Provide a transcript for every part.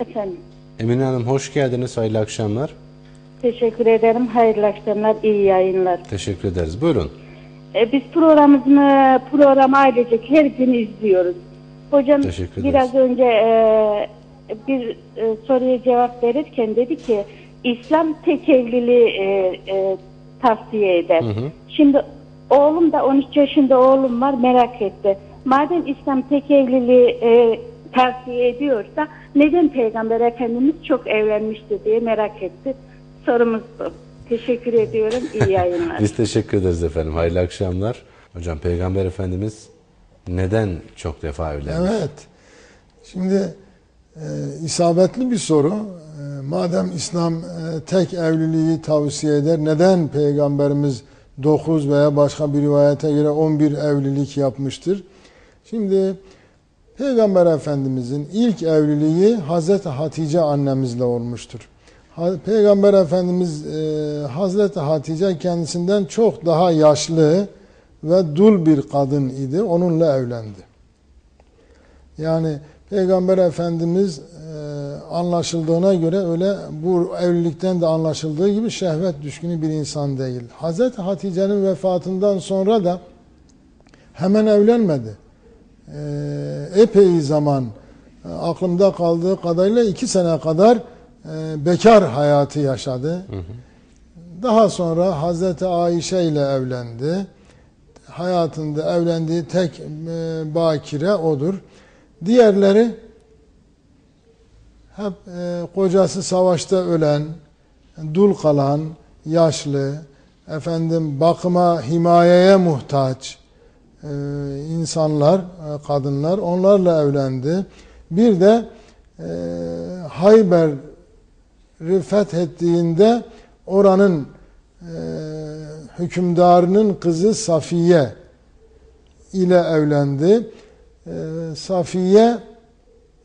Efendim. Emine Hanım hoş geldiniz. Hayırlı akşamlar. Teşekkür ederim. Hayırlı akşamlar, iyi yayınlar. Teşekkür ederiz. Buyurun. E, biz programımızı, programı ailecek her gün izliyoruz. Hocam Teşekkür biraz önce e, bir e, soruya cevap verirken dedi ki İslam tek evliliği e, e, tavsiye eder. Şimdi oğlum da 13 yaşında oğlum var merak etti. Madem İslam tek evliliği e, tavsiye ediyorsa neden Peygamber Efendimiz çok evlenmişti diye merak etti. Sorumuz bu. Teşekkür ediyorum. İyi yayınlar. Biz teşekkür ederiz efendim. Hayırlı akşamlar. Hocam Peygamber Efendimiz neden çok defa evlenmiş? Evet. Şimdi e, isabetli bir soru. E, madem İslam e, tek evliliği tavsiye eder, neden Peygamberimiz 9 veya başka bir rivayete göre 11 evlilik yapmıştır? Şimdi Peygamber Efendimizin ilk evliliği Hazreti Hatice annemizle olmuştur. Peygamber Efendimiz e, Hazreti Hatice kendisinden çok daha yaşlı ve dul bir kadın idi. Onunla evlendi. Yani Peygamber Efendimiz e, anlaşıldığına göre öyle bu evlilikten de anlaşıldığı gibi şehvet düşkünü bir insan değil. Hazreti Hatice'nin vefatından sonra da hemen evlenmedi. E, epey zaman e, aklımda kaldığı kadarıyla iki sene kadar e, bekar hayatı yaşadı. Daha sonra Hazreti Ayşe ile evlendi. Hayatında evlendiği tek e, bakire odur. Diğerleri hep e, kocası savaşta ölen, dul kalan, yaşlı, efendim bakıma, himayeye muhtaç e, insanlar, e, kadınlar onlarla evlendi. Bir de e, Hayber'i fethettiğinde oranın e, hükümdarının kızı Safiye ile evlendi. E, Safiye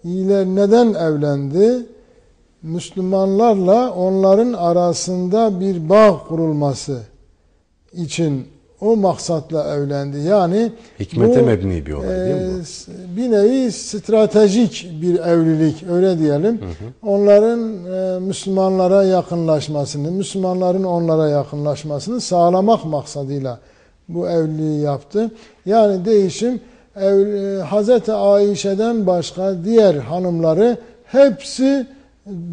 ile neden evlendi? Müslümanlarla onların arasında bir bağ kurulması için o maksatla evlendi. Yani Hikmete bu, mebni bir olay değil mi bu? e, Bir nevi stratejik bir evlilik öyle diyelim. Onların e, Müslümanlara yakınlaşmasını, Müslümanların onlara yakınlaşmasını sağlamak maksadıyla bu evliliği yaptı. Yani değişim ev, e, Hazreti Ayşe'den başka diğer hanımları hepsi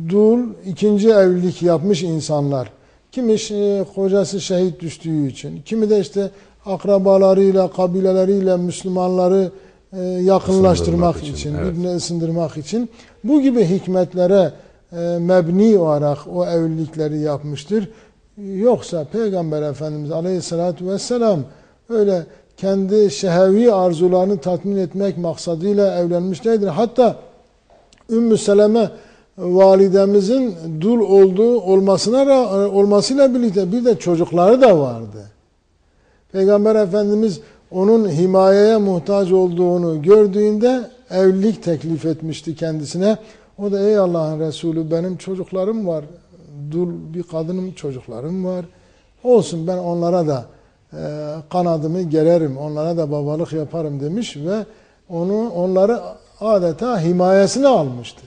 dul ikinci evlilik yapmış insanlar. Kimi e, kocası şehit düştüğü için, kimi de işte akrabalarıyla, kabileleriyle Müslümanları e, yakınlaştırmak Isındırmak için, için, evet. birbirine ısındırmak için bu gibi hikmetlere e, mebni olarak o evlilikleri yapmıştır. Yoksa Peygamber Efendimiz Aleyhisselatü Vesselam öyle kendi şehevi arzularını tatmin etmek maksadıyla evlenmiş değildir. Hatta Ümmü Seleme validemizin dul olduğu olmasına olmasıyla birlikte bir de çocukları da vardı. Peygamber Efendimiz onun himayeye muhtaç olduğunu gördüğünde evlilik teklif etmişti kendisine. O da ey Allah'ın Resulü benim çocuklarım var. Dul bir kadınım çocuklarım var. Olsun ben onlara da e, kanadımı gererim. Onlara da babalık yaparım demiş ve onu onları adeta himayesine almıştı.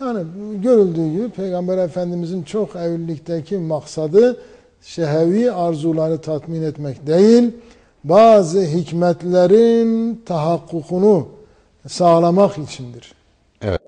Yani görüldüğü gibi Peygamber Efendimizin çok evlilikteki maksadı şehevi arzuları tatmin etmek değil, bazı hikmetlerin tahakkukunu sağlamak içindir. Evet.